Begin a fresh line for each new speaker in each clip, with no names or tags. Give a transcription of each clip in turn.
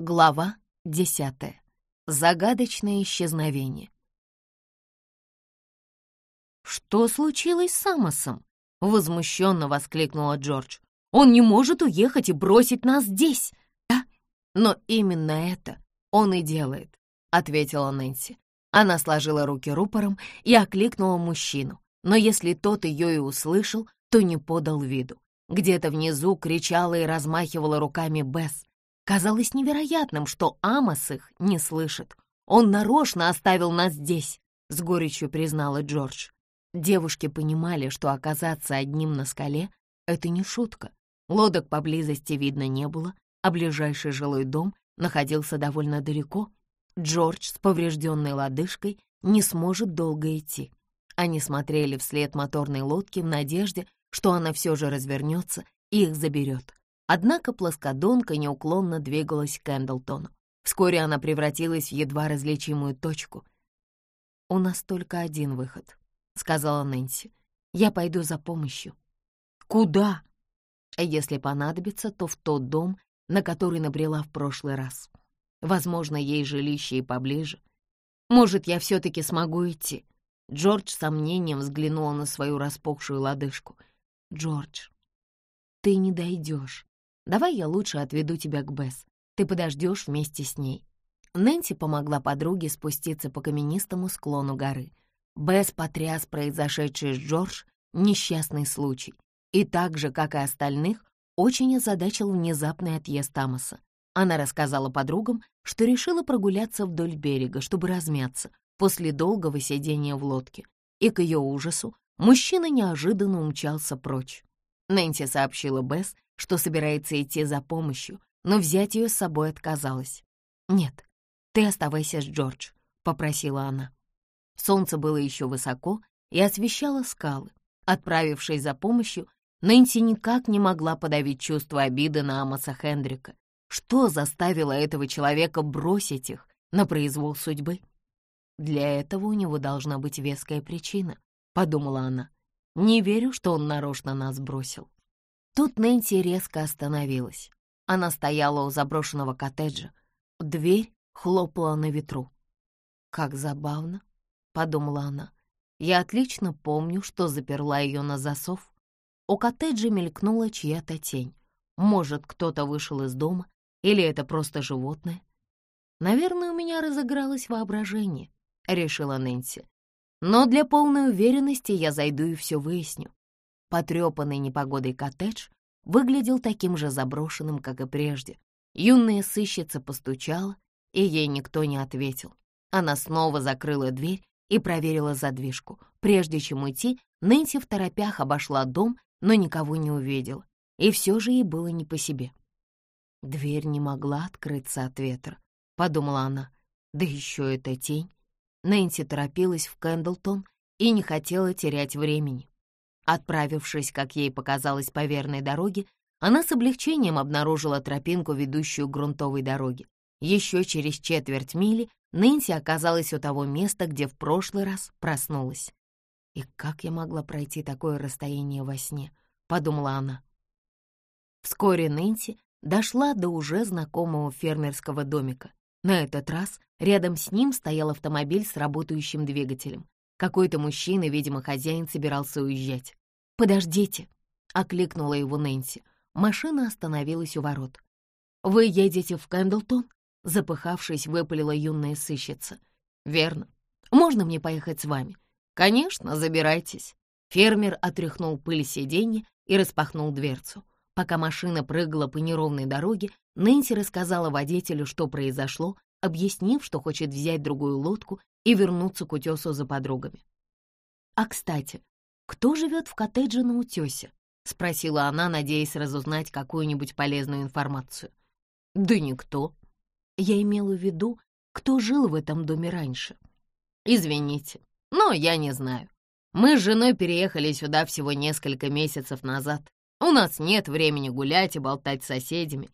Глава десятая. Загадочное исчезновение. «Что случилось с Амосом?» — возмущенно воскликнула Джордж. «Он не может уехать и бросить нас здесь!» «Да, но именно это он и делает», — ответила Нэнси. Она сложила руки рупором и окликнула мужчину, но если тот ее и услышал, то не подал виду. Где-то внизу кричала и размахивала руками Бесс, Казалось невероятным, что Амос их не слышит. Он нарочно оставил нас здесь, — с горечью признала Джордж. Девушки понимали, что оказаться одним на скале — это не шутка. Лодок поблизости видно не было, а ближайший жилой дом находился довольно далеко. Джордж с поврежденной лодыжкой не сможет долго идти. Они смотрели вслед моторной лодки в надежде, что она все же развернется и их заберет. Однако плоскодонка неуклонно двигалась к Кэндлтону. Вскоре она превратилась в едва различимую точку. «У нас только один выход», — сказала Нэнси. «Я пойду за помощью». «Куда?» «Если понадобится, то в тот дом, на который набрела в прошлый раз. Возможно, ей жилище и поближе. Может, я все-таки смогу идти?» Джордж с сомнением взглянула на свою распухшую лодыжку. «Джордж, ты не дойдешь. Давай я лучше отведу тебя к Бесс. Ты подождешь вместе с ней». Нэнси помогла подруге спуститься по каменистому склону горы. Бесс потряс произошедший с Джордж несчастный случай. И так же, как и остальных, очень озадачил внезапный отъезд Тамаса. Она рассказала подругам, что решила прогуляться вдоль берега, чтобы размяться после долгого сидения в лодке. И к ее ужасу мужчина неожиданно умчался прочь. Нэнси сообщила Бесс, что собирается идти за помощью, но взять ее с собой отказалась. «Нет, ты оставайся с Джордж», — попросила она. Солнце было еще высоко и освещало скалы. Отправившись за помощью, Нэнси никак не могла подавить чувство обиды на Амоса Хендрика. Что заставило этого человека бросить их на произвол судьбы? Для этого у него должна быть веская причина, — подумала она. Не верю, что он нарочно нас бросил. Тут Нэнси резко остановилась. Она стояла у заброшенного коттеджа. Дверь хлопала на ветру. «Как забавно», — подумала она. «Я отлично помню, что заперла ее на засов». У коттеджа мелькнула чья-то тень. Может, кто-то вышел из дома, или это просто животное? «Наверное, у меня разыгралось воображение», — решила Нэнси. «Но для полной уверенности я зайду и все выясню. Потрепанный непогодой коттедж выглядел таким же заброшенным, как и прежде. Юная сыщица постучала, и ей никто не ответил. Она снова закрыла дверь и проверила задвижку. Прежде чем уйти, Нэнси в торопях обошла дом, но никого не увидела. И все же ей было не по себе. Дверь не могла открыться от ветра, подумала она. Да еще эта тень. Нэнси торопилась в Кэндлтон и не хотела терять времени. Отправившись, как ей показалось, по верной дороге, она с облегчением обнаружила тропинку, ведущую к грунтовой дороге. Еще через четверть мили Нэнси оказалась у того места, где в прошлый раз проснулась. «И как я могла пройти такое расстояние во сне?» — подумала она. Вскоре Нэнси дошла до уже знакомого фермерского домика. На этот раз рядом с ним стоял автомобиль с работающим двигателем. Какой-то мужчина, видимо, хозяин, собирался уезжать. «Подождите!» — окликнула его Нэнси. Машина остановилась у ворот. «Вы едете в Кэндлтон?» — запыхавшись, выпалила юная сыщица. «Верно. Можно мне поехать с вами?» «Конечно, забирайтесь». Фермер отряхнул пыль сиденья и распахнул дверцу. Пока машина прыгала по неровной дороге, Нэнси рассказала водителю, что произошло, объяснив, что хочет взять другую лодку и вернуться к утесу за подругами. «А, кстати, кто живет в коттедже на утесе?» — спросила она, надеясь разузнать какую-нибудь полезную информацию. «Да никто. Я имела в виду, кто жил в этом доме раньше. Извините, но я не знаю. Мы с женой переехали сюда всего несколько месяцев назад. У нас нет времени гулять и болтать с соседями.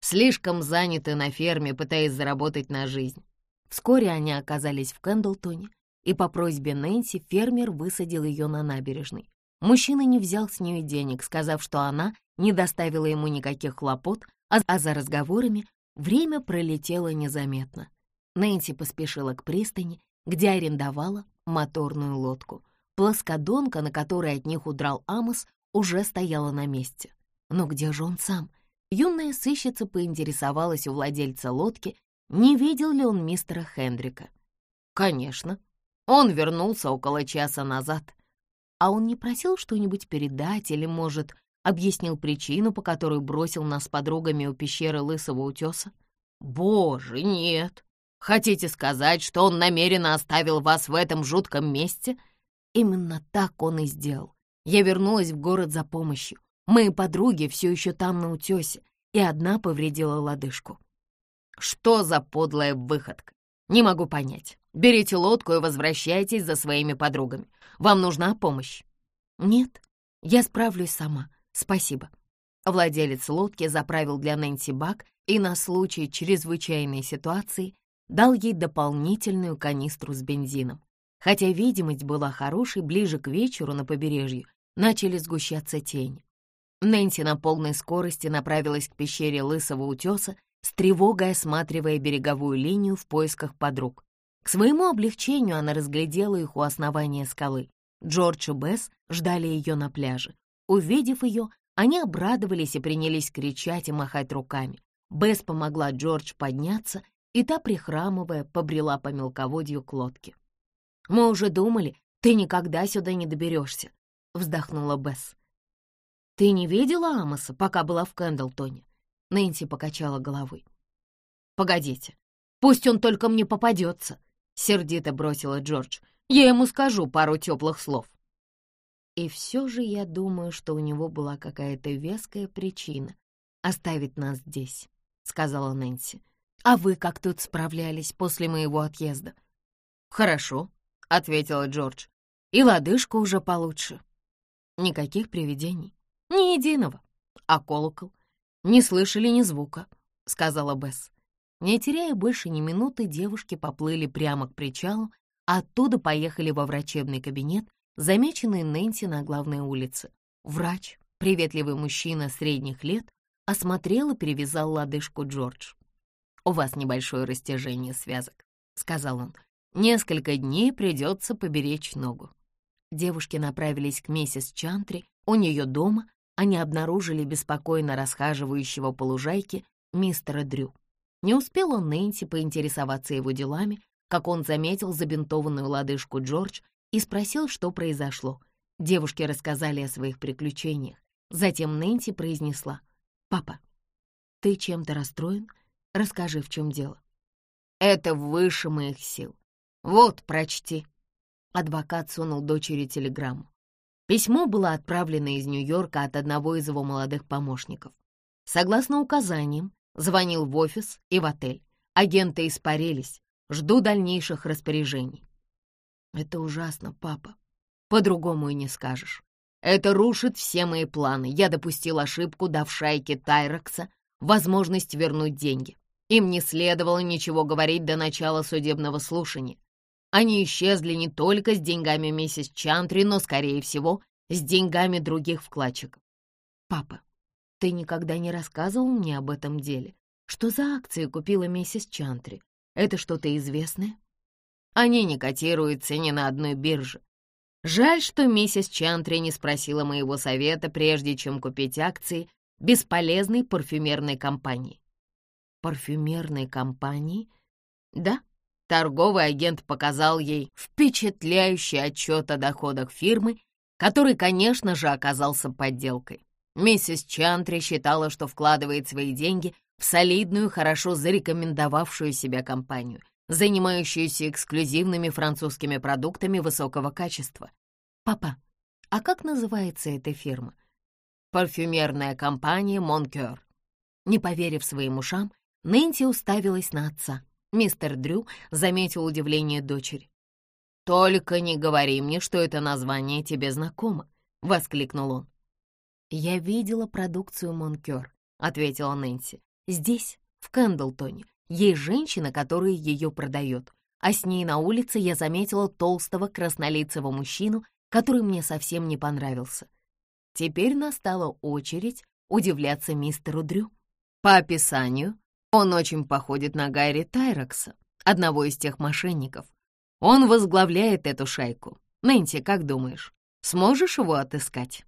Слишком заняты на ферме, пытаясь заработать на жизнь. Вскоре они оказались в Кэндлтоне, и по просьбе Нэнси фермер высадил ее на набережной. Мужчина не взял с нее денег, сказав, что она не доставила ему никаких хлопот, а, а за разговорами Время пролетело незаметно. Нэнси поспешила к пристани, где арендовала моторную лодку. Плоскодонка, на которой от них удрал Амос, уже стояла на месте. Но где же он сам? Юная сыщица поинтересовалась у владельца лодки, не видел ли он мистера Хендрика. Конечно, он вернулся около часа назад. А он не просил что-нибудь передать или, может, объяснил причину, по которой бросил нас с подругами у пещеры Лысого утеса? Боже, нет. Хотите сказать, что он намеренно оставил вас в этом жутком месте? Именно так он и сделал. Я вернулась в город за помощью. Мои подруги все еще там на утесе, и одна повредила лодыжку. Что за подлая выходка? Не могу понять. Берите лодку и возвращайтесь за своими подругами. Вам нужна помощь? Нет, я справлюсь сама. Спасибо. Владелец лодки заправил для Нэнси бак и на случай чрезвычайной ситуации дал ей дополнительную канистру с бензином. Хотя видимость была хорошей, ближе к вечеру на побережье начали сгущаться тени. Нэнси на полной скорости направилась к пещере Лысого утеса, с тревогой осматривая береговую линию в поисках подруг. К своему облегчению она разглядела их у основания скалы. Джордж и Бесс ждали ее на пляже. Увидев ее, они обрадовались и принялись кричать и махать руками. Бесс помогла Джордж подняться, и та, прихрамывая, побрела по мелководью к лодке. «Мы уже думали, ты никогда сюда не доберешься», — вздохнула Бесс. «Ты не видела Амоса, пока была в Кэндлтоне?» Нэнси покачала головой. «Погодите, пусть он только мне попадется», — сердито бросила Джордж. «Я ему скажу пару теплых слов». И все же я думаю, что у него была какая-то веская причина оставить нас здесь, — сказала Нэнси. А вы как тут справлялись после моего отъезда? Хорошо, — ответила Джордж. И лодыжка уже получше. Никаких привидений. Ни единого. А колокол? Не слышали ни звука, — сказала Бесс. Не теряя больше ни минуты, девушки поплыли прямо к причалу, а оттуда поехали во врачебный кабинет, замеченный Нэнси на главной улице. Врач, приветливый мужчина средних лет, осмотрел и перевязал лодыжку Джордж. «У вас небольшое растяжение связок», — сказал он. «Несколько дней придется поберечь ногу». Девушки направились к миссис Чантри, у нее дома, они обнаружили беспокойно расхаживающего по лужайке мистера Дрю. Не успел он Нэнси поинтересоваться его делами, как он заметил забинтованную лодыжку Джордж и спросил, что произошло. Девушки рассказали о своих приключениях. Затем Нэнси произнесла, «Папа, ты чем-то расстроен? Расскажи, в чем дело». «Это выше моих сил. Вот, прочти». Адвокат сунул дочери телеграмму. Письмо было отправлено из Нью-Йорка от одного из его молодых помощников. Согласно указаниям, звонил в офис и в отель. Агенты испарились. Жду дальнейших распоряжений. Это ужасно, папа. По-другому и не скажешь. Это рушит все мои планы. Я допустил ошибку, дав шайке Тайрокса возможность вернуть деньги. Им не следовало ничего говорить до начала судебного слушания. Они исчезли не только с деньгами миссис Чантри, но, скорее всего, с деньгами других вкладчиков. Папа, ты никогда не рассказывал мне об этом деле. Что за акции купила миссис Чантри? Это что-то известное? Они не котируются ни на одной бирже. Жаль, что миссис Чантри не спросила моего совета, прежде чем купить акции бесполезной парфюмерной компании. Парфюмерной компании? Да, Торговый агент показал ей впечатляющий отчет о доходах фирмы, который, конечно же, оказался подделкой. Миссис Чантри считала, что вкладывает свои деньги в солидную, хорошо зарекомендовавшую себя компанию, занимающуюся эксклюзивными французскими продуктами высокого качества. «Папа, а как называется эта фирма?» «Парфюмерная компания «Монкер». Не поверив своим ушам, Нэнси уставилась на отца. Мистер Дрю заметил удивление дочери. «Только не говори мне, что это название тебе знакомо», — воскликнул он. «Я видела продукцию Монкер», — ответила Нэнси. «Здесь, в Кэндлтоне, есть женщина, которая ее продает, а с ней на улице я заметила толстого краснолицего мужчину, который мне совсем не понравился. Теперь настала очередь удивляться мистеру Дрю. По описанию Он очень походит на Гайри Тайрокса, одного из тех мошенников. Он возглавляет эту шайку. Нэнси, как думаешь, сможешь его отыскать?»